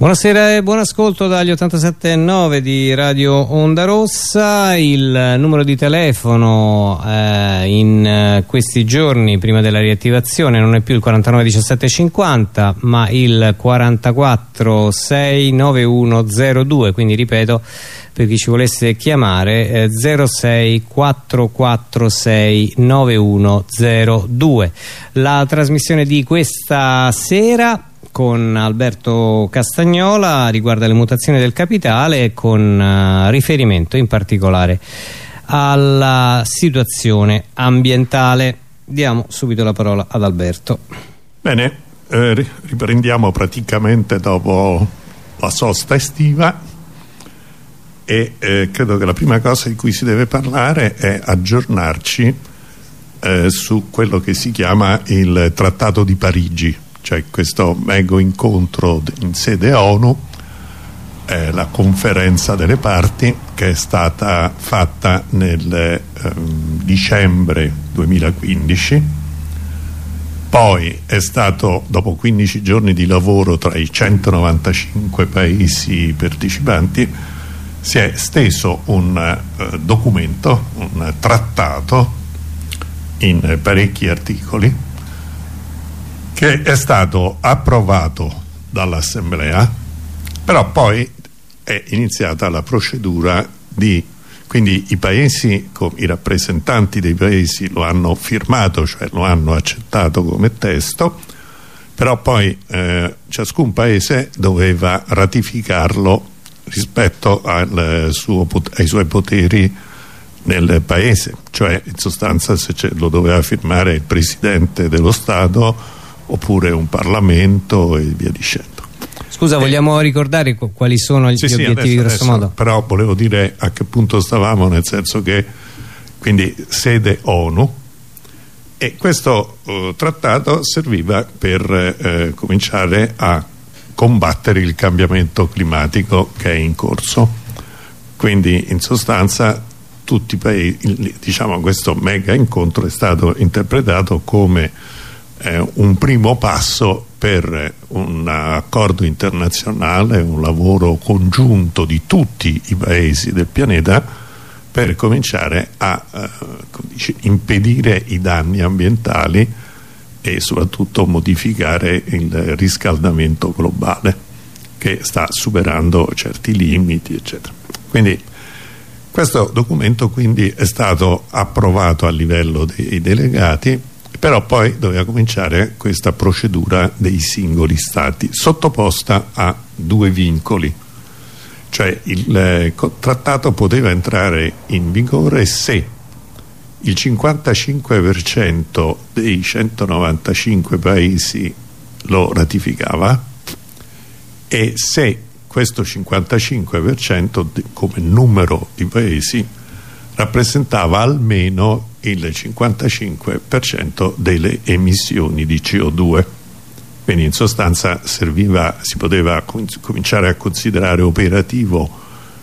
Buonasera e buon ascolto dagli 87.9 di Radio Onda Rossa, il numero di telefono eh, in eh, questi giorni prima della riattivazione non è più il 49 17 50 ma il 44 69102 quindi ripeto per chi ci volesse chiamare eh, 06 446 9102 la trasmissione di questa sera con Alberto Castagnola riguarda le mutazioni del capitale con uh, riferimento in particolare alla situazione ambientale. Diamo subito la parola ad Alberto. Bene, eh, riprendiamo praticamente dopo la sosta estiva e eh, credo che la prima cosa di cui si deve parlare è aggiornarci eh, su quello che si chiama il Trattato di Parigi cioè questo mego incontro in sede ONU eh, la conferenza delle parti che è stata fatta nel eh, dicembre 2015 poi è stato dopo 15 giorni di lavoro tra i 195 paesi partecipanti si è steso un eh, documento, un trattato in parecchi articoli che è stato approvato dall'Assemblea però poi è iniziata la procedura di quindi i paesi, i rappresentanti dei paesi lo hanno firmato, cioè lo hanno accettato come testo però poi eh, ciascun paese doveva ratificarlo rispetto suo, ai suoi poteri nel paese cioè in sostanza se lo doveva firmare il Presidente dello Stato oppure un Parlamento e via dicendo. Scusa, eh, vogliamo ricordare quali sono gli sì, obiettivi adesso, grosso modo? Però volevo dire a che punto stavamo, nel senso che quindi sede ONU e questo uh, trattato serviva per eh, cominciare a combattere il cambiamento climatico che è in corso quindi in sostanza tutti i paesi diciamo questo mega incontro è stato interpretato come eh, un primo passo per un accordo internazionale, un lavoro congiunto di tutti i paesi del pianeta per cominciare a eh, impedire i danni ambientali e soprattutto modificare il riscaldamento globale che sta superando certi limiti eccetera. Quindi questo documento quindi è stato approvato a livello dei delegati però poi doveva cominciare questa procedura dei singoli stati sottoposta a due vincoli. Cioè il eh, trattato poteva entrare in vigore se il 55% dei 195 paesi lo ratificava e se questo 55% come numero di paesi rappresentava almeno il 55% delle emissioni di CO2 quindi in sostanza serviva, si poteva cominciare a considerare operativo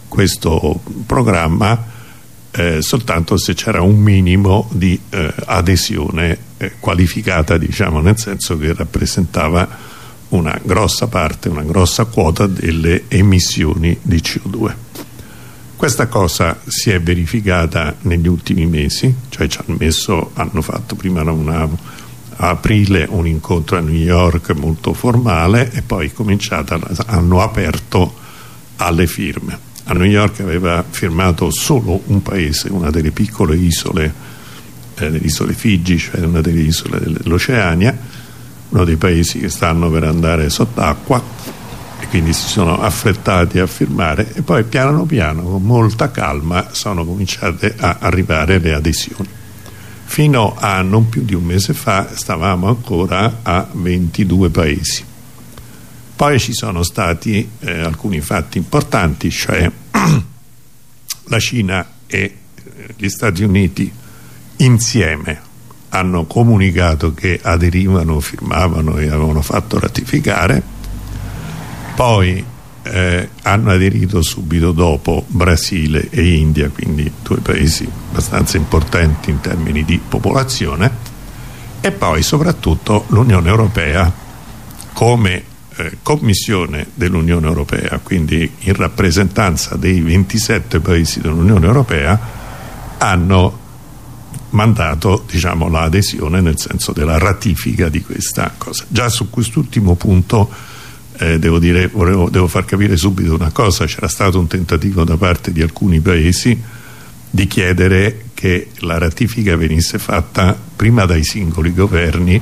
questo programma eh, soltanto se c'era un minimo di eh, adesione eh, qualificata diciamo nel senso che rappresentava una grossa parte, una grossa quota delle emissioni di CO2 questa cosa si è verificata negli ultimi mesi, cioè ci hanno, messo, hanno fatto prima una, a aprile un incontro a New York molto formale e poi hanno aperto alle firme. A New York aveva firmato solo un paese, una delle piccole isole, eh, le isole Figi, cioè una delle isole dell'Oceania, uno dei paesi che stanno per andare sott'acqua e quindi si sono affrettati a firmare e poi piano piano con molta calma sono cominciate a arrivare le adesioni. Fino a non più di un mese fa stavamo ancora a 22 paesi. Poi ci sono stati eh, alcuni fatti importanti cioè la Cina e eh, gli Stati Uniti insieme hanno comunicato che aderivano, firmavano e avevano fatto ratificare poi eh, hanno aderito subito dopo Brasile e India quindi due paesi abbastanza importanti in termini di popolazione e poi soprattutto l'Unione Europea come eh, commissione dell'Unione Europea, quindi in rappresentanza dei 27 paesi dell'Unione Europea, hanno mandato diciamo, l'adesione nel senso della ratifica di questa cosa. Già su quest'ultimo punto eh, devo, dire, volevo, devo far capire subito una cosa, c'era stato un tentativo da parte di alcuni paesi di chiedere che la ratifica venisse fatta prima dai singoli governi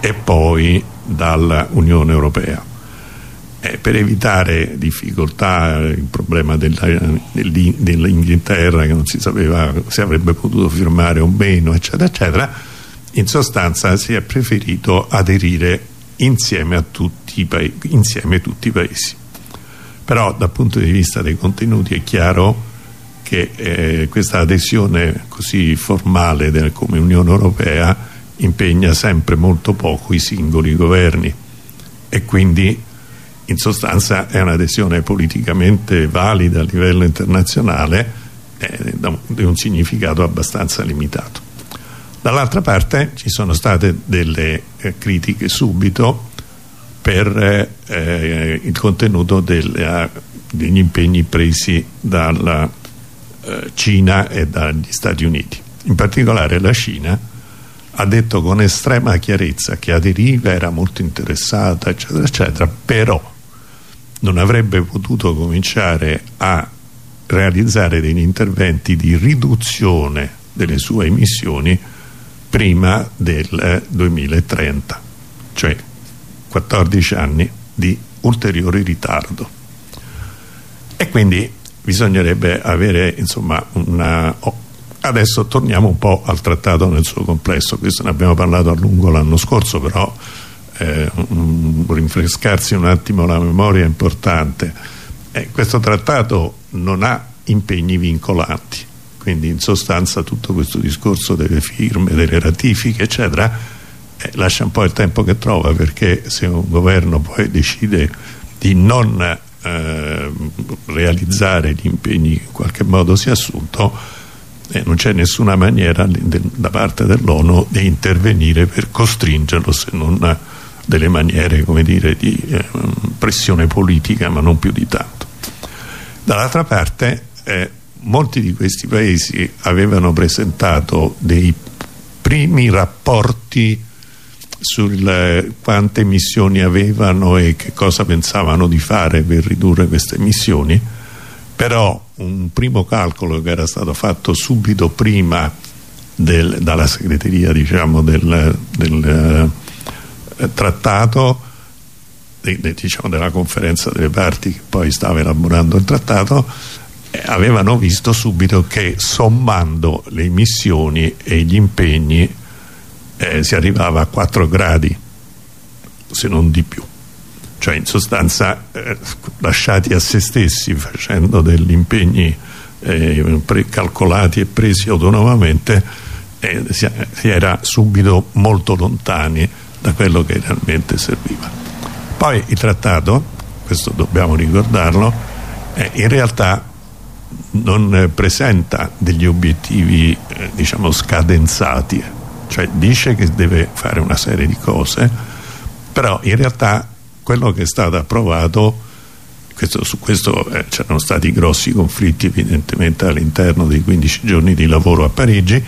e poi dall'Unione Europea. Eh, per evitare difficoltà, il problema dell'Inghilterra che non si sapeva se avrebbe potuto firmare o meno, eccetera, eccetera, in sostanza si è preferito aderire insieme a tutti i, insieme a tutti i paesi. Però dal punto di vista dei contenuti è chiaro che eh, questa adesione così formale del, come Unione Europea impegna sempre molto poco i singoli governi e quindi in sostanza è un'adesione politicamente valida a livello internazionale eh, di un significato abbastanza limitato. Dall'altra parte ci sono state delle eh, critiche subito per eh, il contenuto del, degli impegni presi dalla eh, Cina e dagli Stati Uniti. In particolare la Cina ha detto con estrema chiarezza che aderiva, era molto interessata, eccetera, eccetera, però non avrebbe potuto cominciare a realizzare degli interventi di riduzione delle sue emissioni prima del 2030, cioè 14 anni di ulteriore ritardo. E quindi bisognerebbe avere insomma una Adesso torniamo un po' al trattato nel suo complesso, questo ne abbiamo parlato a lungo l'anno scorso, però eh, um, rinfrescarsi un attimo la memoria è importante. Eh, questo trattato non ha impegni vincolanti, quindi in sostanza tutto questo discorso delle firme, delle ratifiche, eccetera, eh, lascia un po' il tempo che trova, perché se un governo poi decide di non eh, realizzare gli impegni che in qualche modo si è assunto, eh, non c'è nessuna maniera da parte dell'ONU di intervenire per costringerlo se non delle maniere come dire di eh, pressione politica ma non più di tanto. Dall'altra parte eh, molti di questi paesi avevano presentato dei primi rapporti su quante emissioni avevano e che cosa pensavano di fare per ridurre queste emissioni però un primo calcolo che era stato fatto subito prima del, dalla segreteria diciamo, del, del eh, trattato de, de, diciamo, della conferenza delle parti che poi stava elaborando il trattato eh, avevano visto subito che sommando le emissioni e gli impegni eh, si arrivava a 4 gradi se non di più. Cioè in sostanza eh, lasciati a se stessi facendo degli impegni eh, calcolati e presi autonomamente eh, si, si, era subito molto lontani da quello che realmente serviva. Poi il trattato questo dobbiamo ricordarlo eh, in realtà non presenta degli obiettivi eh, diciamo scadenzati cioè dice che deve fare una serie di cose però in realtà quello che è stato approvato questo, su questo eh, c'erano stati grossi conflitti evidentemente all'interno dei 15 giorni di lavoro a Parigi.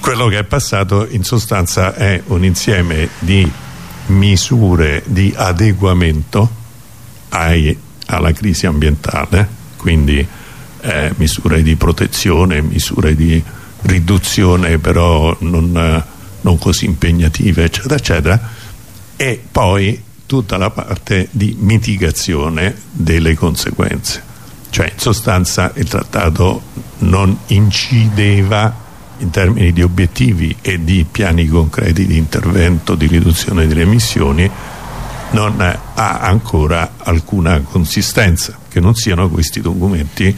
Quello che è passato in sostanza è un insieme di misure di adeguamento ai, alla crisi ambientale quindi eh, misure di protezione misure di riduzione però non, non così impegnative eccetera eccetera. E poi tutta la parte di mitigazione delle conseguenze. Cioè in sostanza il trattato non incideva in termini di obiettivi e di piani concreti di intervento di riduzione delle emissioni non ha ancora alcuna consistenza che non siano questi documenti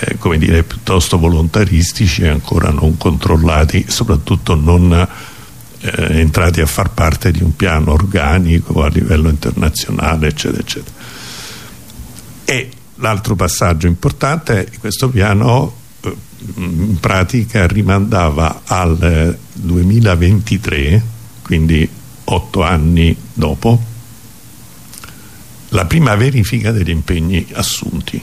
eh, come dire piuttosto volontaristici e ancora non controllati soprattutto non eh, entrati a far parte di un piano organico a livello internazionale eccetera eccetera. E l'altro passaggio importante è questo piano eh, in pratica rimandava al 2023 quindi otto anni dopo la prima verifica degli impegni assunti.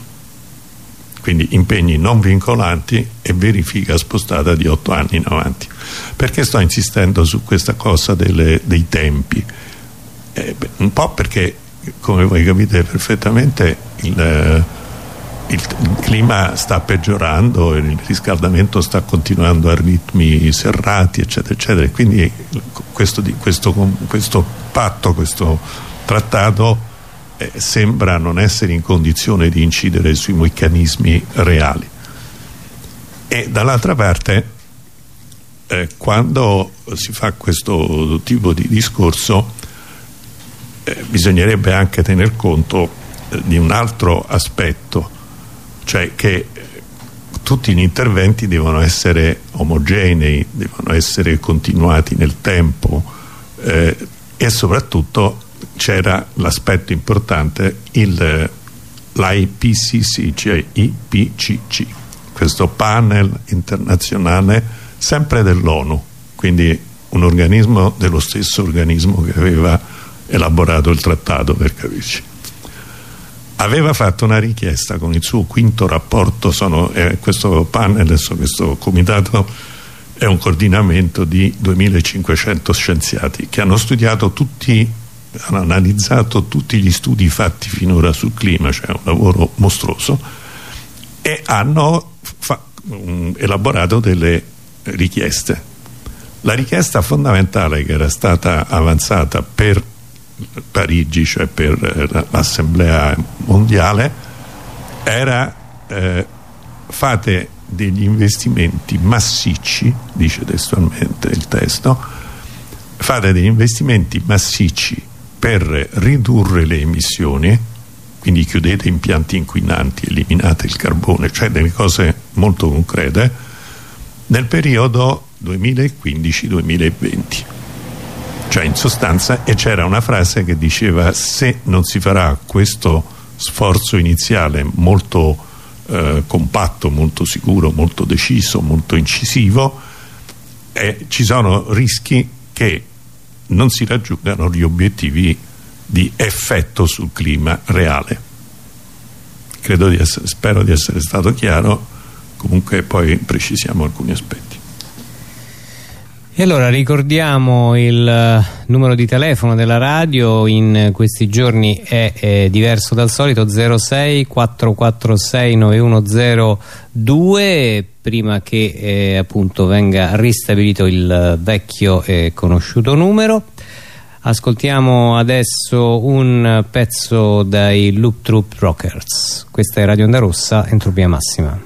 Quindi impegni non vincolanti e verifica spostata di otto anni in avanti. Perché sto insistendo su questa cosa delle, dei tempi? Eh, un po' perché come voi capite perfettamente il, il, il, clima sta peggiorando il riscaldamento sta continuando a ritmi serrati eccetera eccetera. Quindi questo, questo, questo patto questo trattato eh, sembra non essere in condizione di incidere sui meccanismi reali. E dall'altra parte eh, quando si fa questo tipo di discorso eh, bisognerebbe anche tener conto eh, di un altro aspetto cioè che eh, tutti gli interventi devono essere omogenei devono essere continuati nel tempo eh, e soprattutto c'era l'aspetto importante l'IPCC cioè IPCC questo panel internazionale sempre dell'ONU quindi un organismo dello stesso organismo che aveva elaborato il trattato per capirci. Aveva fatto una richiesta con il suo quinto rapporto sono, eh, questo panel, questo comitato è un coordinamento di 2500 scienziati che hanno studiato tutti hanno analizzato tutti gli studi fatti finora sul clima, cioè un lavoro mostruoso, e hanno elaborato delle richieste. La richiesta fondamentale che era stata avanzata per Parigi, cioè per eh, l'Assemblea mondiale, era eh, fate degli investimenti massicci, dice testualmente il testo, fate degli investimenti massicci per ridurre le emissioni quindi chiudete impianti inquinanti, eliminate il carbone, cioè delle cose molto concrete, nel periodo 2015-2020. Cioè in sostanza, e c'era una frase che diceva se non si farà questo sforzo iniziale molto eh, compatto, molto sicuro, molto deciso, molto incisivo, eh, ci sono rischi che non si raggiungano gli obiettivi di effetto sul clima reale. Di essere, spero di essere stato chiaro, comunque poi precisiamo alcuni aspetti. E allora ricordiamo il eh, numero di telefono della radio in questi giorni è, è diverso dal solito 06 446 9102 prima che eh, appunto venga ristabilito il vecchio e conosciuto numero. Ascoltiamo adesso un pezzo dai Loop Troop Rockers. Questa è Radio Onda Rossa Entropia Massima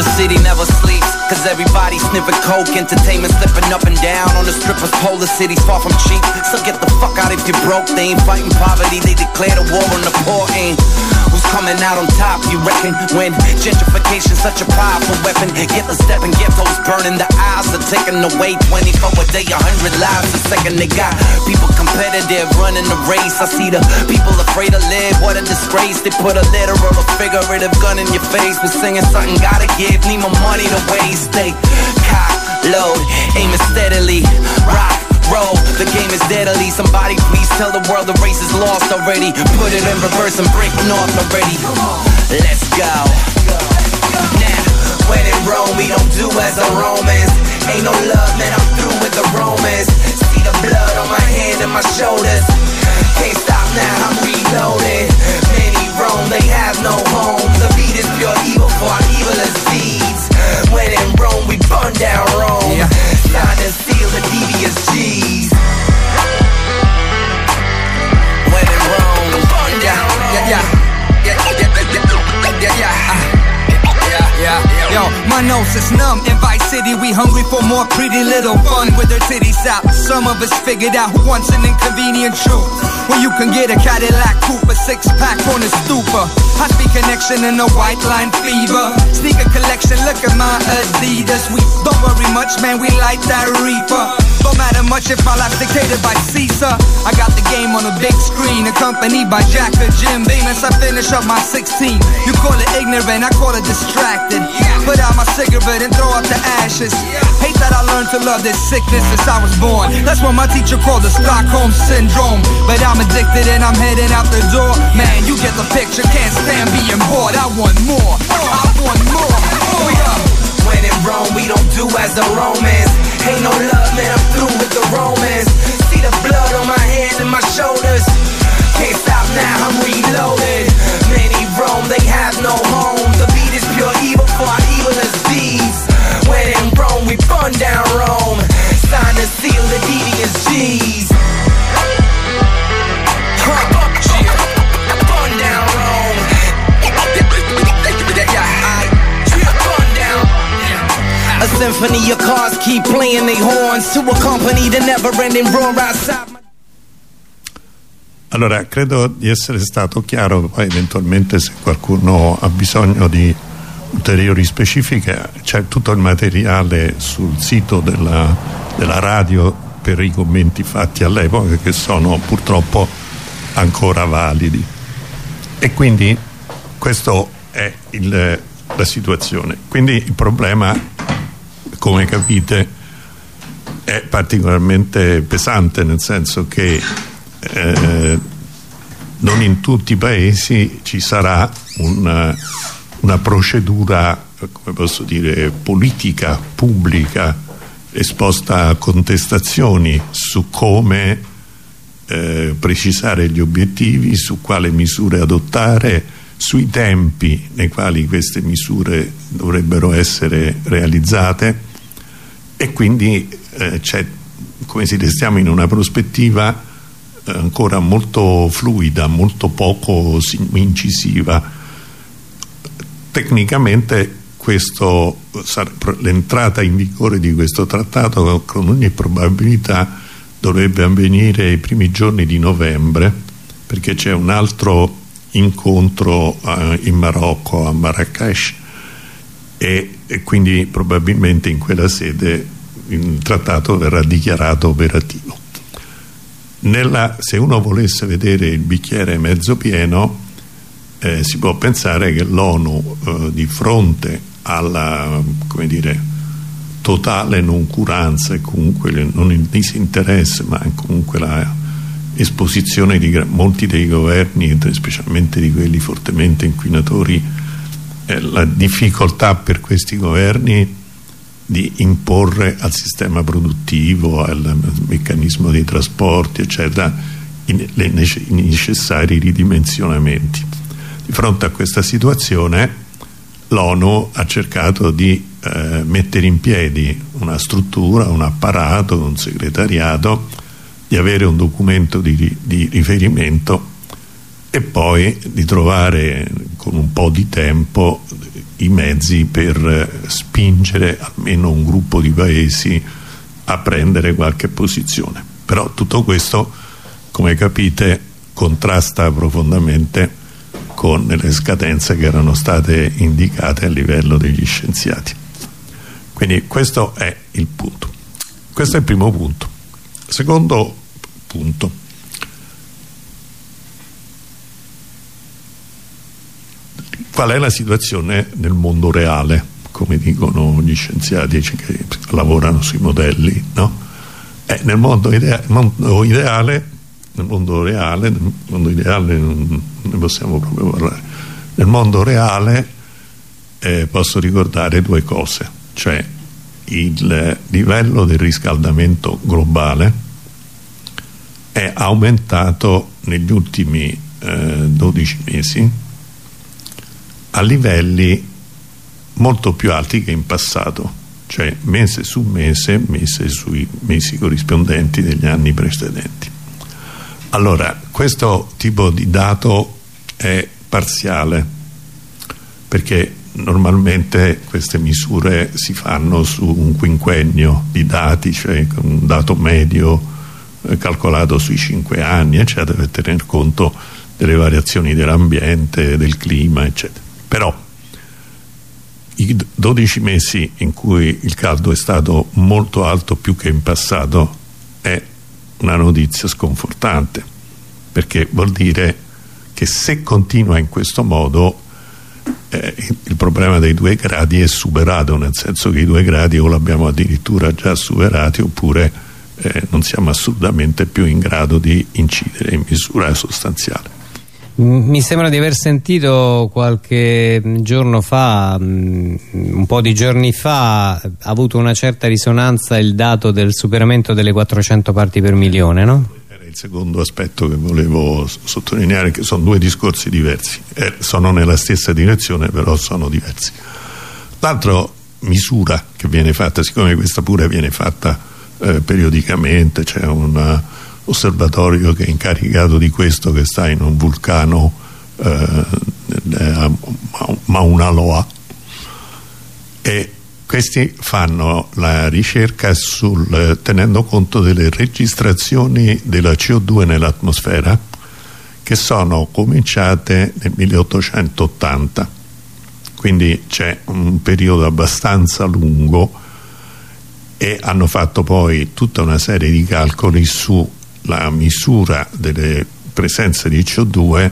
The city never sleeps, cause everybody sniffing coke. Entertainment slipping up and down on the strippers. Polar cities far from cheap. So get the fuck out if you're broke. They ain't fighting poverty, they declare the war on the poor. Ain't who's coming out on top, you reckon? When gentrification's such a powerful weapon. Get the step and get those burning. The eyes are taking away 20 for a day, 100 lives a second. They got people competitive running the race. I see the people afraid to live. What a disgrace. They put a literal or figurative gun in your face. We're singing something gotta give. Need my money to waste. They cock, load, aim steadily. Rock, roll, the game is deadly. Somebody please tell the world the race is lost already. Put it in reverse and break north already. Let's go. Now, when in Rome, we don't do as the Romans. Ain't no love, man, I'm through with the Romans. See the blood on my hand and my shoulders. Can't stop now, I'm reloading. Many roam, they have no home. The beat is pure evil for our evilest deeds. When in Rome, we burn down Rome. Yeah. Sign and seal the devious G's. When in Rome, we burn down Rome. Yeah, yeah, yeah, yeah, yeah, yeah, yeah. Uh. Yeah, yo, my nose is numb. In Vice City, we hungry for more pretty little fun with their titties out. Some of us figured out who wants an inconvenient truth. Where you can get a Cadillac coupe, a six pack on a. High speed connection and a white line fever. Sneaker collection, look at my Adidas. We don't worry much, man, we like that reaper. Don't matter much if my life's dictated by Caesar. I got the game on a big screen, accompanied by Jack the Jim Beam as I finish up my 16. You call it ignorant, I call it distracted. Put out my cigarette and throw out the ashes. Hate that I learned to love this sickness since I was born. That's what my teacher called the Stockholm Syndrome. But I'm addicted and I'm heading out the door. Man, you get the picture, can't stand being bored. I want more, I want more. We up. When in Rome, we don't do as a romance. Ain't no love, man, I'm keep playing their horns to accompany the never-ending roar outside. Allora, credo di essere stato chiaro, poi eventualmente se qualcuno ha bisogno di ulteriori specifiche c'è tutto il materiale sul sito della, della radio per i commenti fatti all'epoca che sono purtroppo ancora validi. E quindi questa è il- la situazione. Quindi il problema, come capite, è particolarmente pesante nel senso che eh, non in tutti i paesi ci sarà una, una procedura come posso dire politica pubblica esposta a contestazioni su come eh, precisare gli obiettivi, su quale misure adottare, sui tempi nei quali queste misure dovrebbero essere realizzate e quindi eh, come si restiamo in una prospettiva eh, ancora molto fluida, molto poco si- incisiva. Tecnicamente l'entrata in vigore di questo trattato con ogni probabilità dovrebbe avvenire i primi giorni di novembre perché c'è un altro incontro eh, in Marocco a Marrakesh e, e quindi probabilmente in quella sede il trattato verrà dichiarato operativo. Nella- se uno volesse vedere il bicchiere mezzo pieno eh, si può pensare che l'ONU eh, di fronte alla dire, totale noncuranza e comunque non il disinteresse ma comunque la esposizione di molti dei governi specialmente di quelli fortemente inquinatori la difficoltà per questi governi di imporre al sistema produttivo, al meccanismo dei trasporti, eccetera, i, necessari ridimensionamenti. Di fronte a questa situazione l'ONU ha cercato di eh, mettere in piedi una struttura, un apparato, un segretariato, di avere un documento di, di riferimento e poi di trovare con un po' di tempo i mezzi per spingere almeno un gruppo di paesi a prendere qualche posizione. Però tutto questo come capite contrasta profondamente con le scadenze che erano state indicate a livello degli scienziati. Quindi questo è il punto. Questo è il primo punto. Secondo punto qual è la situazione nel mondo reale come dicono gli scienziati che lavorano sui modelli no? Eh, nel mondo, idea mondo ideale nel mondo reale nel mondo ideale non ne possiamo proprio parlare nel mondo reale eh, posso ricordare due cose cioè il livello del riscaldamento globale è aumentato negli ultimi eh, 12 mesi a livelli molto più alti che in passato cioè mese su mese mese sui mesi corrispondenti degli anni precedenti. Allora questo tipo di dato è parziale perché normalmente queste misure si fanno su un quinquennio di dati cioè un dato medio eh, calcolato sui cinque anni eccetera per tener conto delle variazioni dell'ambiente del clima eccetera però i 12 mesi in cui il caldo è stato molto alto più che in passato è una notizia sconfortante perché vuol dire che se continua in questo modo eh, il problema dei due gradi è superato nel senso che i due gradi o l'abbiamo addirittura già superati oppure eh, non siamo assolutamente più in grado di incidere in misura sostanziale mi sembra di aver sentito qualche giorno fa, un po' di giorni fa, ha avuto una certa risonanza il dato del superamento delle 400 parti per milione, no? Era il secondo aspetto che volevo sottolineare, che sono due discorsi diversi. Eh, sono nella stessa direzione, però sono diversi. L'altra misura che viene fatta, siccome questa pure viene fatta eh, periodicamente, c'è una osservatorio che è incaricato di questo che sta in un vulcano eh, a Mauna Loa. E questi fanno la ricerca sul, tenendo conto delle registrazioni della CO2 nell'atmosfera che sono cominciate nel 1880 quindi c'è un periodo abbastanza lungo e hanno fatto poi tutta una serie di calcoli su la misura delle presenze di CO2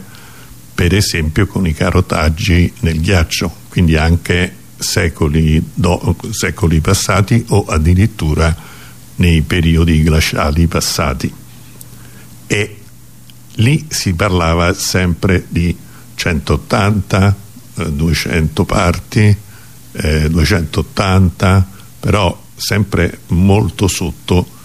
per esempio con i carotaggi nel ghiaccio quindi anche secoli, do, secoli passati o addirittura nei periodi glaciali passati. E lì si parlava sempre di 180 eh, 200 parti eh, 280 però sempre molto sotto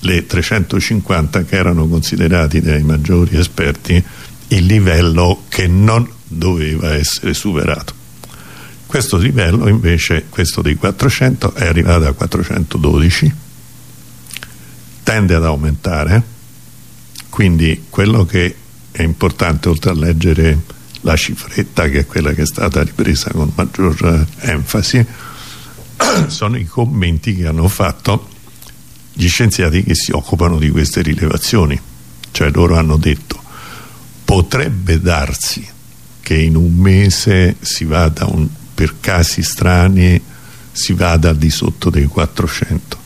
le 350 che erano considerati dai maggiori esperti il livello che non doveva essere superato. Questo livello invece questo dei 400 è arrivato a 412 tende ad aumentare quindi quello che è importante oltre a leggere la cifretta che è quella che è stata ripresa con maggior enfasi sono i commenti che hanno fatto gli scienziati che si occupano di queste rilevazioni cioè loro hanno detto potrebbe darsi che in un mese si vada un, per casi strani si vada al di sotto dei 400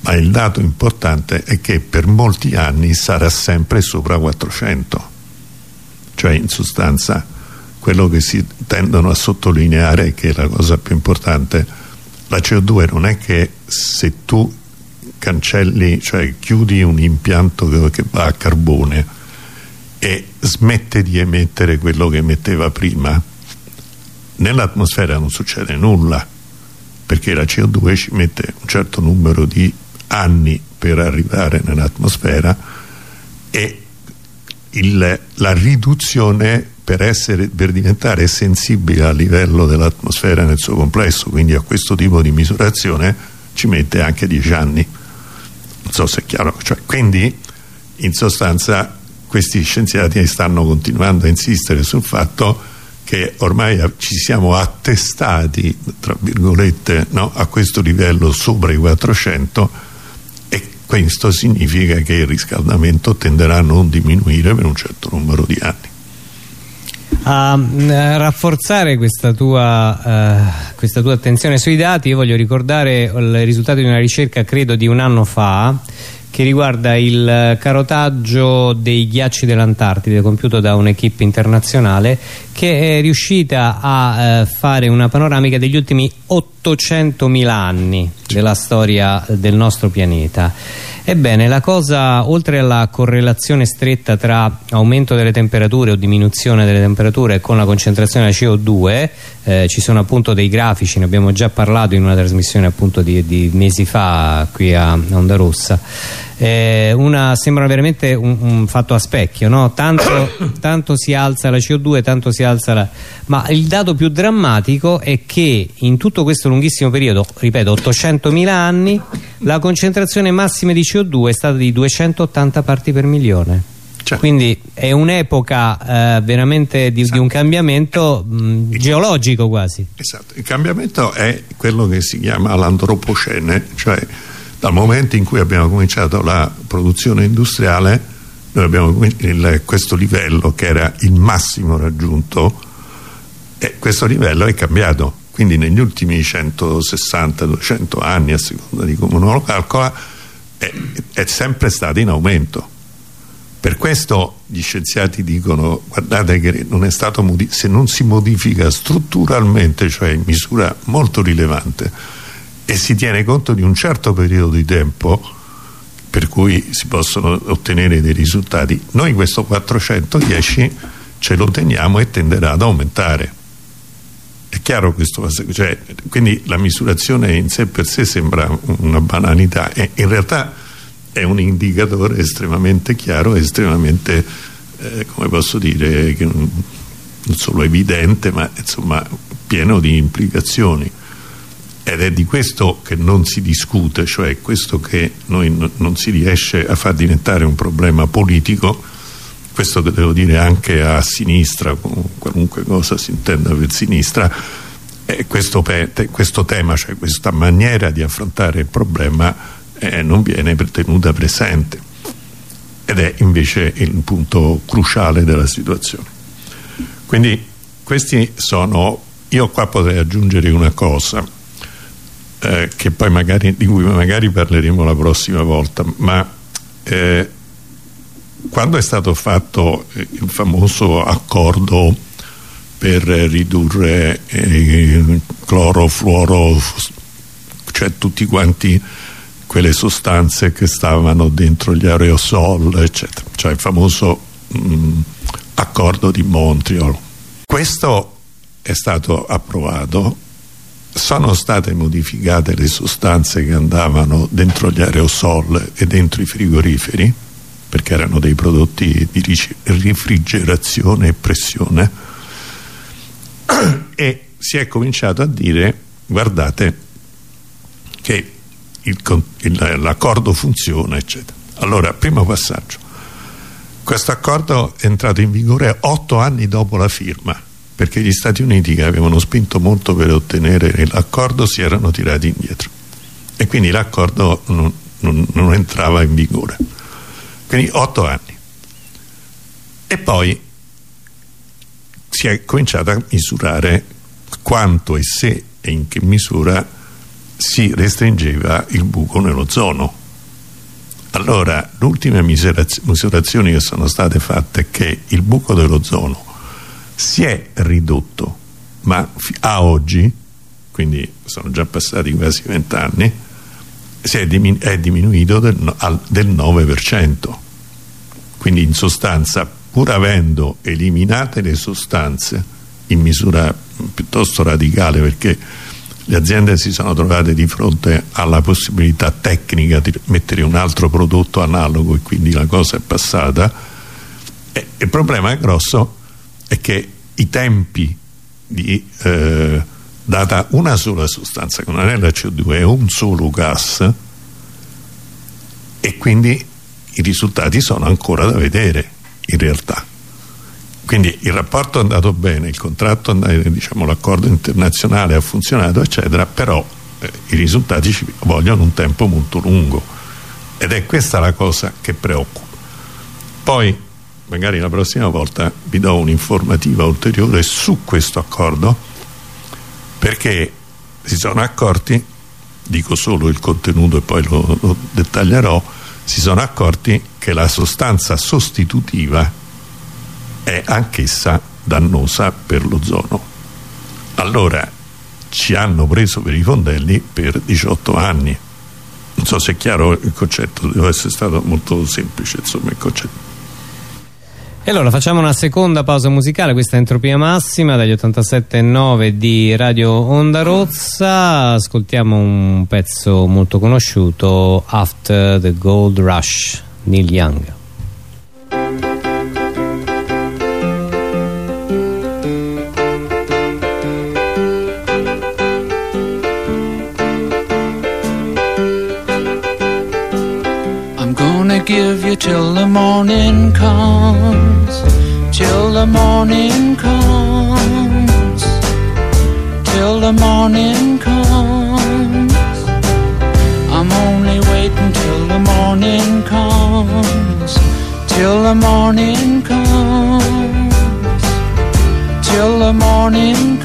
ma il dato importante è che per molti anni sarà sempre sopra 400 cioè in sostanza quello che si tendono a sottolineare che è la cosa più importante la CO2 non è che se tu cancelli, cioè chiudi un impianto che, va a carbone e smette di emettere quello che emetteva prima, nell'atmosfera non succede nulla perché la CO2 ci mette un certo numero di anni per arrivare nell'atmosfera e il, la riduzione per, essere, per diventare sensibile a livello dell'atmosfera nel suo complesso quindi a questo tipo di misurazione ci mette anche dieci anni non so se è chiaro. Cioè, quindi in sostanza questi scienziati stanno continuando a insistere sul fatto che ormai ci siamo attestati tra virgolette no, a questo livello sopra i 400 e questo significa che il riscaldamento tenderà a non diminuire per un certo numero di anni a eh, rafforzare questa tua, uh, questa tua, attenzione sui dati. Io voglio ricordare il risultato di una ricerca credo di un anno fa che riguarda il carotaggio dei ghiacci dell'Antartide compiuto da un'equipe internazionale che è riuscita a uh, fare una panoramica degli ultimi 800.000 anni della storia del nostro pianeta. Ebbene, la cosa, oltre alla correlazione stretta tra aumento delle temperature o diminuzione delle temperature con la concentrazione di CO2, eh, ci sono appunto dei grafici, ne abbiamo già parlato in una trasmissione appunto di, di mesi fa qui a Onda Rossa, eh, una, sembra veramente un, un, fatto a specchio no? tanto, tanto, si alza la CO2 tanto si alza la... ma il dato più drammatico è che in tutto questo lunghissimo periodo ripeto 800.000 anni la concentrazione massima di CO2 è stata di 280 parti per milione cioè. quindi è un'epoca eh, veramente di, esatto. di, un cambiamento mh, geologico quasi esatto, il cambiamento è quello che si chiama l'antropocene cioè dal momento in cui abbiamo cominciato la produzione industriale noi abbiamo il, questo livello che era il massimo raggiunto e questo livello è cambiato. Quindi negli ultimi 160-200 anni a seconda di come uno lo calcola è, è sempre stata in aumento. Per questo gli scienziati dicono guardate che non se non si modifica strutturalmente cioè in misura molto rilevante e si tiene conto di un certo periodo di tempo per cui si possono ottenere dei risultati. Noi questo 410 ce lo teniamo e tenderà ad aumentare. È chiaro questo cioè, quindi la misurazione in sé per sé sembra una banalità e in realtà è un indicatore estremamente chiaro estremamente eh, come posso dire non solo evidente ma insomma pieno di implicazioni ed è di questo che non si discute, cioè questo che noi non si riesce a far diventare un problema politico, questo che devo dire anche a sinistra, qualunque cosa si intenda per sinistra, questo, questo tema, cioè questa maniera di affrontare il problema eh, non viene tenuta presente ed è invece il punto cruciale della situazione. Quindi questi sono, io qua potrei aggiungere una cosa, eh, magari, di cui magari parleremo la prossima volta ma eh, quando è stato fatto eh, il famoso accordo per ridurre eh, cloro, fluoro cioè tutti quanti quelle sostanze che stavano dentro gli aerosol eccetera cioè il famoso mh, mm, accordo di Montreal. Questo è stato approvato sono state modificate le sostanze che andavano dentro gli aerosol e dentro i frigoriferi perché erano dei prodotti di rifrigerazione e pressione. E si è cominciato a dire guardate che l'accordo funziona eccetera. Allora primo passaggio. Questo accordo è entrato in vigore otto anni dopo la firma perché gli Stati Uniti che avevano spinto molto per ottenere l'accordo si erano tirati indietro. E quindi l'accordo non, non, non entrava in vigore. Quindi otto anni. E poi si è cominciato a misurare quanto e se e in che misura si restringeva il buco nell'ozono. Allora le ultime misurazioni che sono state fatte è che il buco dell'ozono si è ridotto ma a oggi quindi sono già passati quasi vent'anni è, diminu è, diminuito del, al, del 9% quindi in sostanza pur avendo eliminate le sostanze in misura piuttosto radicale perché le aziende si sono trovate di fronte alla possibilità tecnica di mettere un altro prodotto analogo e quindi la cosa è passata e il problema grosso è che i tempi di eh, data una sola sostanza che non è la CO2 è un solo gas e quindi i risultati sono ancora da vedere in realtà. Quindi il rapporto è andato bene il contratto diciamo l'accordo internazionale ha funzionato eccetera però eh, i risultati ci vogliono un tempo molto lungo. Ed è questa la cosa che preoccupa. Poi magari la prossima volta vi do un'informativa ulteriore su questo accordo perché si sono accorti dico solo il contenuto e poi lo, lo dettaglierò si sono accorti che la sostanza sostitutiva è anch'essa dannosa per l'ozono. Allora ci hanno preso per i fondelli per 18 anni. Non so se è chiaro il concetto deve essere stato molto semplice insomma il concetto e allora facciamo una seconda pausa musicale, questa è Entropia Massima dagli 87.9 di Radio Onda Rozza, ascoltiamo un pezzo molto conosciuto, After the Gold Rush, Neil Young. Give you till the morning comes, till the morning comes, till the morning comes. I'm only waiting till the morning comes, till the morning comes, till the morning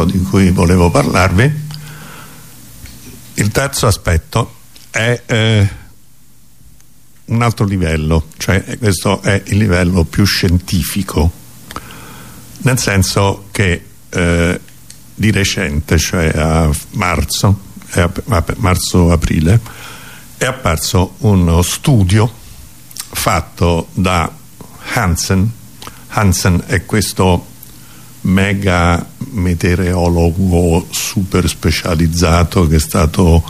aspetto di cui volevo parlarvi. Il terzo aspetto è eh, un altro livello, cioè questo è il livello più scientifico, nel senso che eh, di recente, cioè a marzo, marzo-aprile, è apparso uno studio fatto da Hansen. Hansen è questo mega meteorologo super specializzato che è stato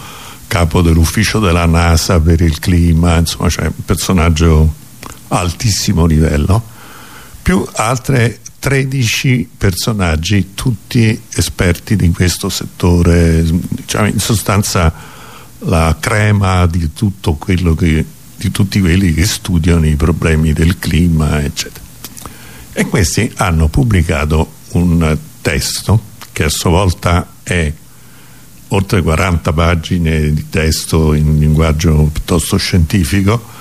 capo dell'ufficio della NASA per il clima, insomma cioè un personaggio altissimo livello, più altre 13 personaggi, tutti esperti di questo settore, diciamo in sostanza la crema di tutto quello che di tutti quelli che studiano i problemi del clima, eccetera. E questi hanno pubblicato un testo che a sua volta è oltre 40 pagine di testo in linguaggio piuttosto scientifico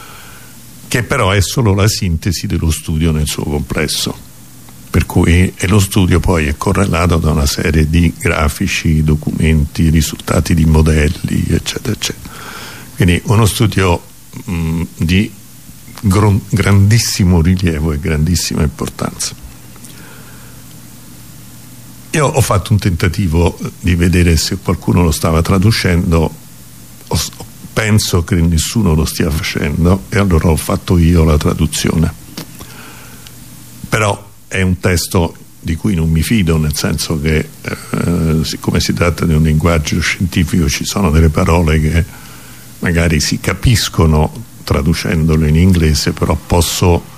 che però è solo la sintesi dello studio nel suo complesso. Per cui lo studio poi è correlato da una serie di grafici, documenti, risultati di modelli eccetera eccetera. Quindi uno studio mh, di grandissimo rilievo e grandissima importanza io ho fatto un tentativo di vedere se qualcuno lo stava traducendo, penso che nessuno lo stia facendo e allora ho fatto io la traduzione. Però è un testo di cui non mi fido, nel senso che eh, siccome si tratta di un linguaggio scientifico ci sono delle parole che magari si capiscono traducendolo in inglese, però posso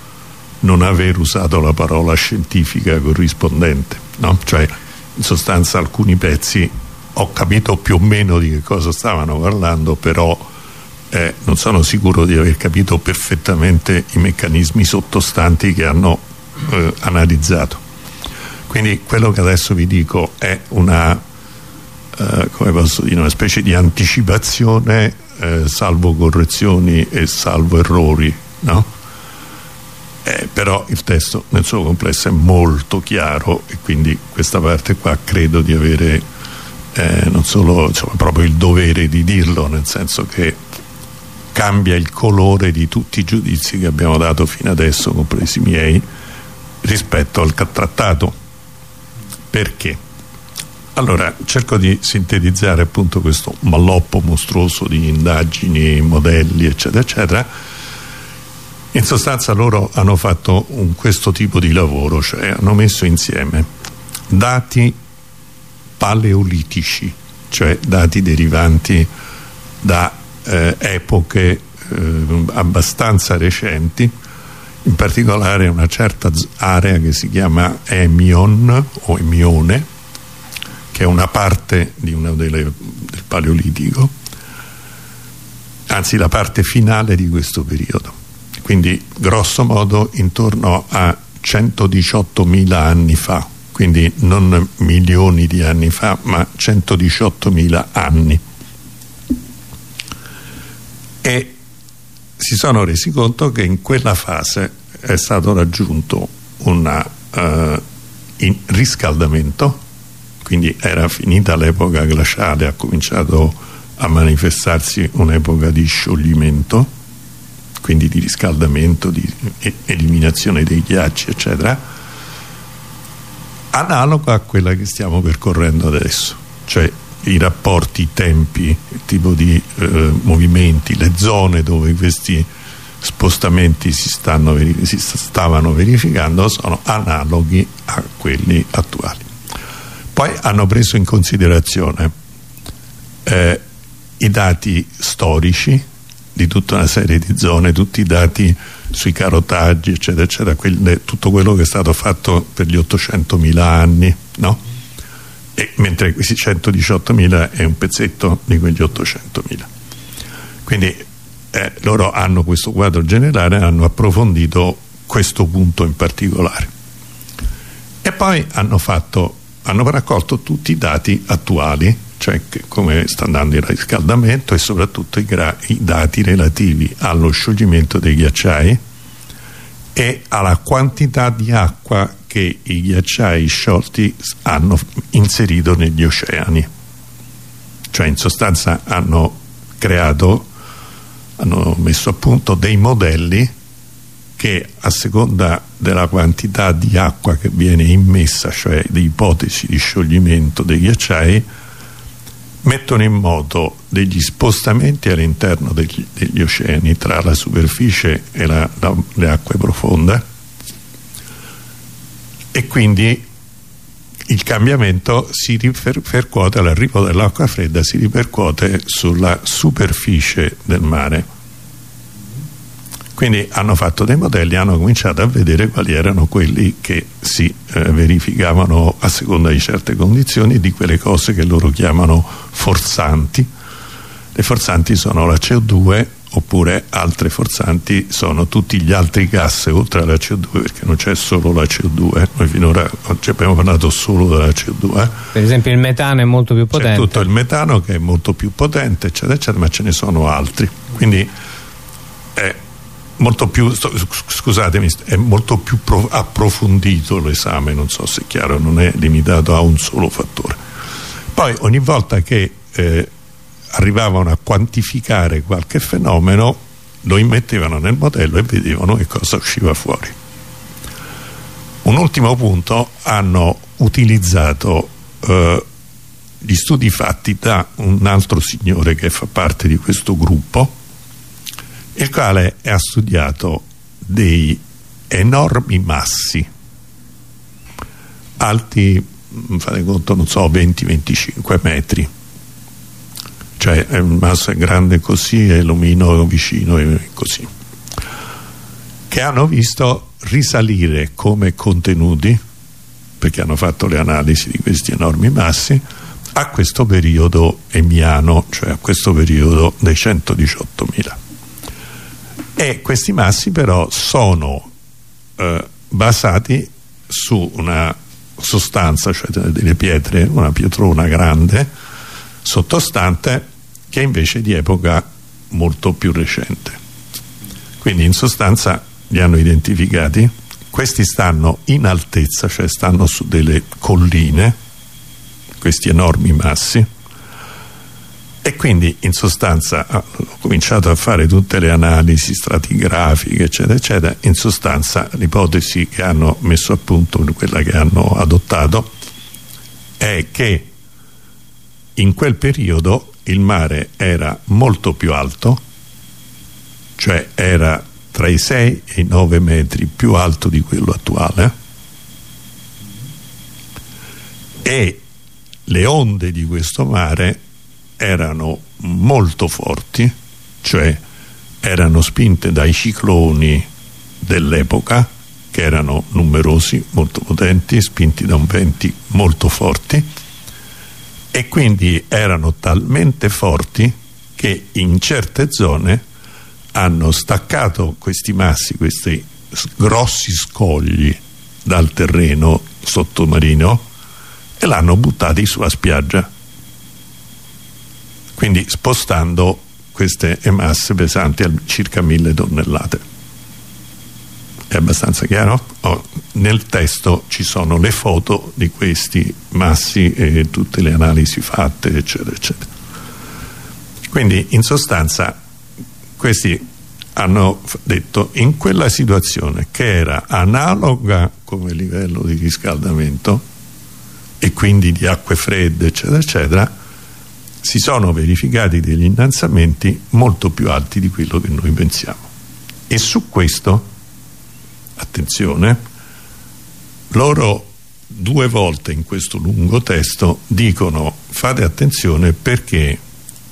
non aver usato la parola scientifica corrispondente, no? Cioè in sostanza alcuni pezzi ho capito più o meno di che cosa stavano parlando però eh, non sono sicuro di aver capito perfettamente i meccanismi sottostanti che hanno eh, analizzato quindi quello che adesso vi dico è una eh, dire una specie di anticipazione eh, salvo correzioni e salvo errori no? Eh, però il testo nel suo complesso è molto chiaro e quindi questa parte qua credo di avere eh, non solo insomma, proprio il dovere di dirlo nel senso che cambia il colore di tutti i giudizi che abbiamo dato fino adesso compresi i miei rispetto al trattato perché? allora cerco di sintetizzare appunto questo malloppo mostruoso di indagini, modelli eccetera eccetera in sostanza loro hanno fatto un, questo tipo di lavoro, cioè hanno messo insieme dati paleolitici, cioè dati derivanti da eh, epoche eh, abbastanza recenti, in particolare una certa area che si chiama Emion o Emione, che è una parte di una delle, del Paleolitico, anzi la parte finale di questo periodo quindi grosso modo intorno a 118.000 anni fa. Quindi non milioni di anni fa ma 118.000 anni. E si sono resi conto che in quella fase è stato raggiunto un uh, riscaldamento. Quindi era finita l'epoca glaciale ha cominciato a manifestarsi un'epoca di scioglimento quindi di riscaldamento, di eliminazione dei ghiacci eccetera analoga a quella che stiamo percorrendo adesso cioè i rapporti, i tempi, il tipo di eh, movimenti, le zone dove questi spostamenti si, si, stavano verificando sono analoghi a quelli attuali. Poi hanno preso in considerazione eh, i dati storici di tutta una serie di zone, tutti i dati sui carotaggi, eccetera, eccetera, quelle, tutto quello che è stato fatto per gli 800.000 anni, no? E, mentre questi 118.000 è un pezzetto di quegli 800.000. Quindi eh, loro hanno questo quadro generale, hanno approfondito questo punto in particolare. E poi hanno, fatto, hanno raccolto tutti i dati attuali cioè come sta andando il riscaldamento e soprattutto i, i dati relativi allo scioglimento dei ghiacciai e alla quantità di acqua che i ghiacciai sciolti hanno inserito negli oceani. Cioè in sostanza hanno creato hanno messo a punto dei modelli che a seconda della quantità di acqua che viene immessa cioè di ipotesi di scioglimento dei ghiacciai mettono in moto degli spostamenti all'interno degli, degli, oceani tra la superficie e la, la, le acque profonde. E quindi il cambiamento si ripercuote all'arrivo dell'acqua fredda si ripercuote sulla superficie del mare quindi hanno fatto dei modelli hanno cominciato a vedere quali erano quelli che si eh, verificavano a seconda di certe condizioni di quelle cose che loro chiamano forzanti le forzanti sono la CO2 oppure altre forzanti sono tutti gli altri gas oltre alla CO2 perché non c'è solo la CO2 noi finora abbiamo parlato solo della CO2 per esempio il metano è molto più potente. c'è tutto il metano che è molto più potente eccetera eccetera ma ce ne sono altri. Quindi è molto più scusatemi è molto più approfondito l'esame non so se è chiaro non è limitato a un solo fattore. Poi ogni volta che eh, arrivavano a quantificare qualche fenomeno lo immettevano nel modello e vedevano che cosa usciva fuori. Un ultimo punto hanno utilizzato eh, gli studi fatti da un altro signore che fa parte di questo gruppo il quale ha studiato dei enormi massi. Alti fate conto non so 20-25 metri. Cioè il masso è grande così e l'omino vicino e così. Che hanno visto risalire come contenuti perché hanno fatto le analisi di questi enormi massi a questo periodo emiano cioè a questo periodo dei 118.000 e questi massi però sono eh, basati su una sostanza, cioè delle pietre, una pietrona grande sottostante che invece è di epoca molto più recente. Quindi in sostanza li hanno identificati. Questi stanno in altezza cioè stanno su delle colline questi enormi massi e quindi in sostanza ah, ho cominciato a fare tutte le analisi stratigrafiche eccetera eccetera in sostanza l'ipotesi che hanno messo a punto quella che hanno adottato è che in quel periodo il mare era molto più alto cioè era tra i 6 e i 9 metri più alto di quello attuale e le onde di questo mare erano molto forti cioè erano spinte dai cicloni dell'epoca che erano numerosi, molto potenti spinti da un venti molto forti e quindi erano talmente forti che in certe zone hanno staccato questi massi, questi grossi scogli dal terreno sottomarino e l'hanno buttati sulla spiaggia quindi spostando queste masse pesanti a circa mille tonnellate è abbastanza chiaro? Oh, nel testo ci sono le foto di questi massi e tutte le analisi fatte eccetera eccetera quindi in sostanza questi hanno detto in quella situazione che era analoga come livello di riscaldamento e quindi di acque fredde eccetera eccetera si sono verificati degli innalzamenti molto più alti di quello che noi pensiamo. E su questo attenzione loro due volte in questo lungo testo dicono fate attenzione perché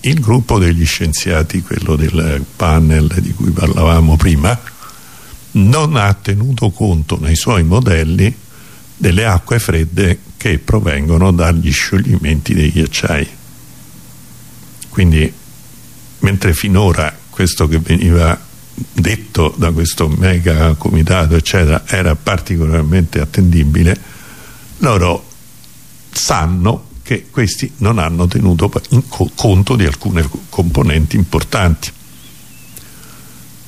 il gruppo degli scienziati quello del panel di cui parlavamo prima non ha tenuto conto nei suoi modelli delle acque fredde che provengono dagli scioglimenti dei ghiacciai quindi mentre finora questo che veniva detto da questo mega comitato eccetera era particolarmente attendibile loro sanno che questi non hanno tenuto conto di alcune componenti importanti.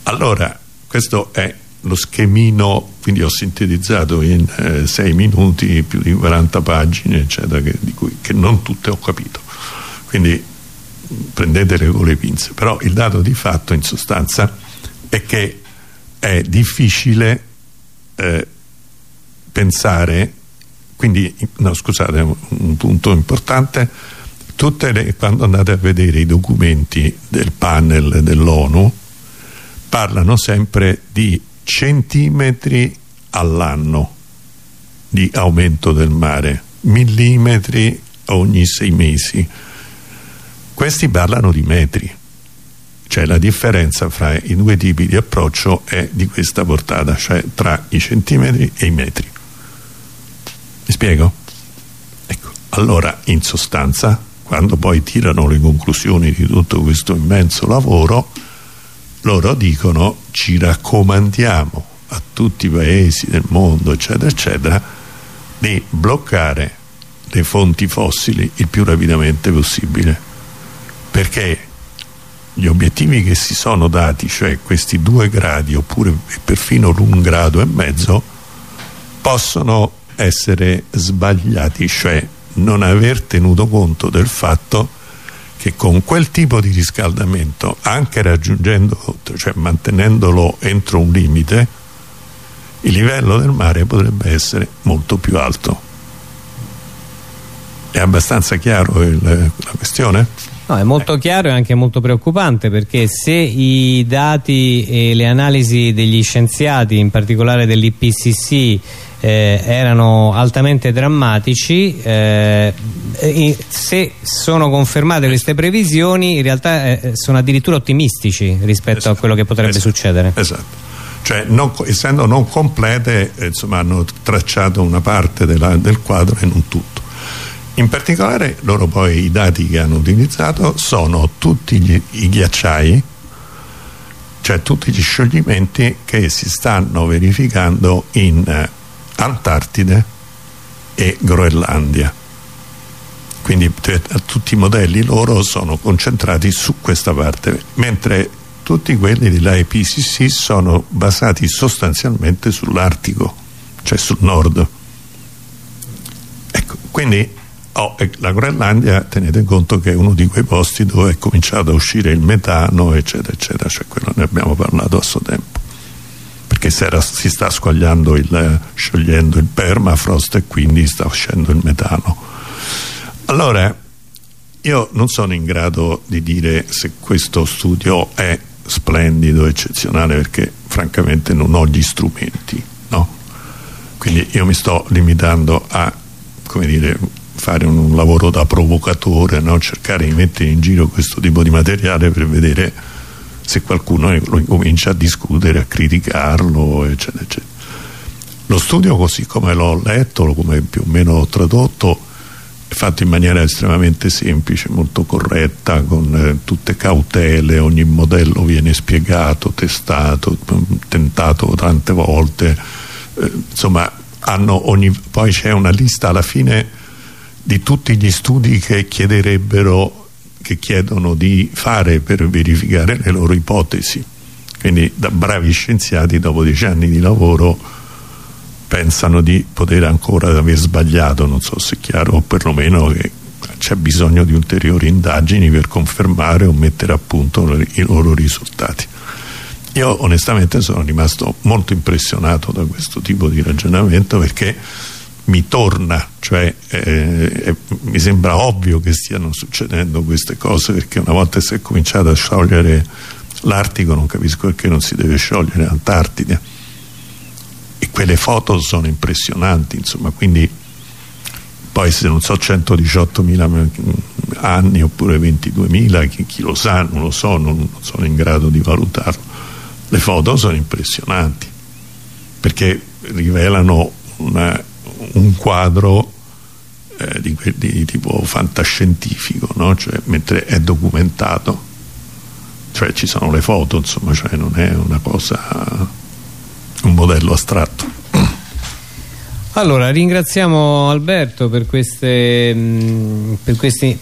Allora questo è lo schemino quindi ho sintetizzato in eh, sei minuti più di 40 pagine eccetera che, cui che non tutte ho capito. Quindi prendetele con le pinze. Però il dato di fatto in sostanza è che è difficile eh, pensare quindi no scusate un punto importante. Le, quando andate a vedere i documenti del panel dell'ONU parlano sempre di centimetri all'anno di aumento del mare millimetri ogni sei mesi questi parlano di metri. Cioè la differenza fra i due tipi di approccio è di questa portata cioè tra i centimetri e i metri. Mi spiego? ecco allora in sostanza quando poi tirano le conclusioni di tutto questo immenso lavoro loro dicono ci raccomandiamo a tutti i paesi del mondo eccetera eccetera di bloccare le fonti fossili il più rapidamente possibile perché gli obiettivi che si sono dati cioè questi due gradi oppure perfino l'un grado e mezzo possono essere sbagliati cioè non aver tenuto conto del fatto che con quel tipo di riscaldamento anche raggiungendo cioè mantenendolo entro un limite il livello del mare potrebbe essere molto più alto è abbastanza chiaro il, la questione? No, è molto chiaro e anche molto preoccupante perché se i dati e le analisi degli scienziati, in particolare dell'IPCC, eh, erano altamente drammatici eh, se sono confermate queste previsioni in realtà eh, sono addirittura ottimistici rispetto esatto, a quello che potrebbe esatto, succedere. Esatto. Cioè non, essendo non complete eh, insomma, hanno tracciato una parte della, del quadro e non tutto in particolare loro poi i dati che hanno utilizzato sono tutti gli, i ghiacciai cioè tutti gli scioglimenti che si stanno verificando in eh, Antartide e Groenlandia. Quindi tutti i modelli loro sono concentrati su questa parte mentre tutti quelli dell'IPCC sono basati sostanzialmente sull'Artico cioè sul nord. Ecco, quindi oh, la Groenlandia tenete conto che è uno di quei posti dove è cominciato a uscire il metano eccetera eccetera cioè quello ne abbiamo parlato a suo tempo perché si sta squagliando il, sciogliendo il permafrost e quindi sta uscendo il metano allora io non sono in grado di dire se questo studio è splendido, eccezionale perché francamente non ho gli strumenti no? quindi io mi sto limitando a come dire fare un, lavoro da provocatore no? cercare di mettere in giro questo tipo di materiale per vedere se qualcuno lo comincia a discutere, a criticarlo, eccetera, eccetera. Lo studio così come l'ho letto, come più o meno l'ho tradotto, è fatto in maniera estremamente semplice, molto corretta, con eh, tutte cautele, ogni modello viene spiegato, testato, tentato tante volte, eh, insomma ogni, poi c'è una lista alla fine di tutti gli studi che chiederebbero che chiedono di fare per verificare le loro ipotesi. Quindi da bravi scienziati dopo dieci anni di lavoro pensano di poter ancora aver sbagliato. Non so se è chiaro o perlomeno che c'è bisogno di ulteriori indagini per confermare o mettere a punto i loro risultati. Io onestamente sono rimasto molto impressionato da questo tipo di ragionamento perché mi torna, cioè eh, eh, mi sembra ovvio che stiano succedendo queste cose perché una volta si è cominciato a sciogliere l'Artico non capisco perché non si deve sciogliere l'Antartide. E quelle foto sono impressionanti insomma quindi poi se non so 118.000 anni oppure 22.000 chi, chi, lo sa non lo so non, non sono in grado di valutarlo. Le foto sono impressionanti perché rivelano una un quadro eh, di, di, tipo fantascientifico no? cioè, mentre è documentato. Cioè ci sono le foto insomma cioè non è una cosa un modello astratto. Allora ringraziamo Alberto per, queste, mh, per questi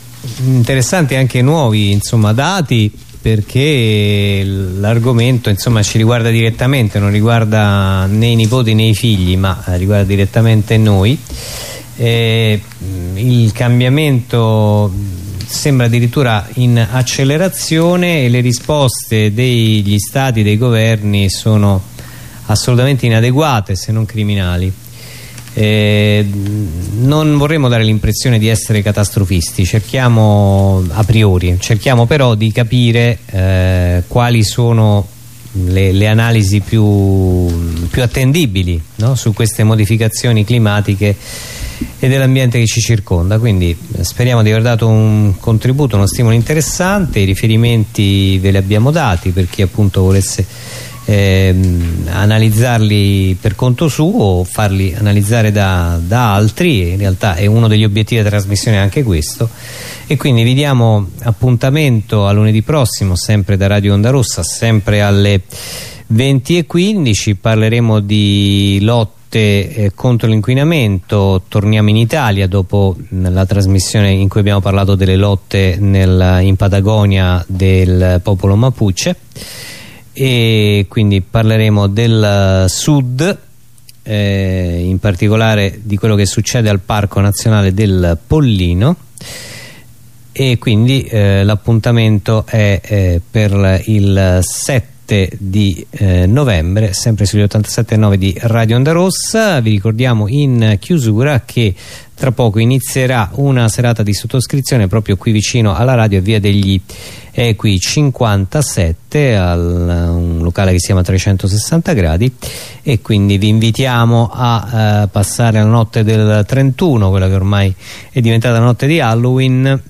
interessanti e anche nuovi insomma, dati perché l'argomento ci riguarda direttamente non riguarda né i nipoti né i figli ma riguarda direttamente noi. Eh, il cambiamento sembra addirittura in accelerazione e le risposte degli stati, dei governi sono assolutamente inadeguate se non criminali eh, non vorremmo dare l'impressione di essere catastrofisti cerchiamo a priori cerchiamo però di capire eh, quali sono le, le analisi più, più attendibili no? su queste modificazioni climatiche e dell'ambiente che ci circonda quindi speriamo di aver dato un contributo, uno stimolo interessante i riferimenti ve li abbiamo dati per chi appunto volesse ehm, analizzarli per conto suo o farli analizzare da, da altri in realtà è uno degli obiettivi della trasmissione anche questo. E quindi vi diamo appuntamento a lunedì prossimo sempre da Radio Onda Rossa sempre alle 20.15 parleremo di lotta eh, contro l'inquinamento. Torniamo in Italia dopo la trasmissione in cui abbiamo parlato delle lotte nel, in Patagonia del popolo Mapuche e quindi parleremo del sud eh, in particolare di quello che succede al Parco Nazionale del Pollino. E quindi eh, l'appuntamento è eh, per il 7 7 di eh, novembre sempre sugli 87.9 di Radio Onda Rossa. Vi ricordiamo in chiusura che tra poco inizierà una serata di sottoscrizione proprio qui vicino alla radio via degli Equi 57 al un locale che si chiama 360 gradi. E quindi vi invitiamo a eh, passare la notte del 31 quella che ormai è diventata la notte di Halloween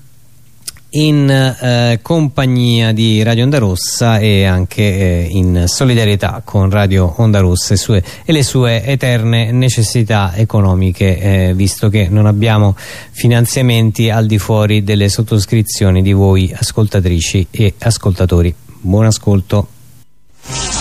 in eh, compagnia di Radio Onda Rossa e anche eh, in solidarietà con Radio Onda Rossa e, sue, e le sue eterne necessità economiche eh, visto che non abbiamo finanziamenti al di fuori delle sottoscrizioni di voi ascoltatrici e ascoltatori. Buon ascolto.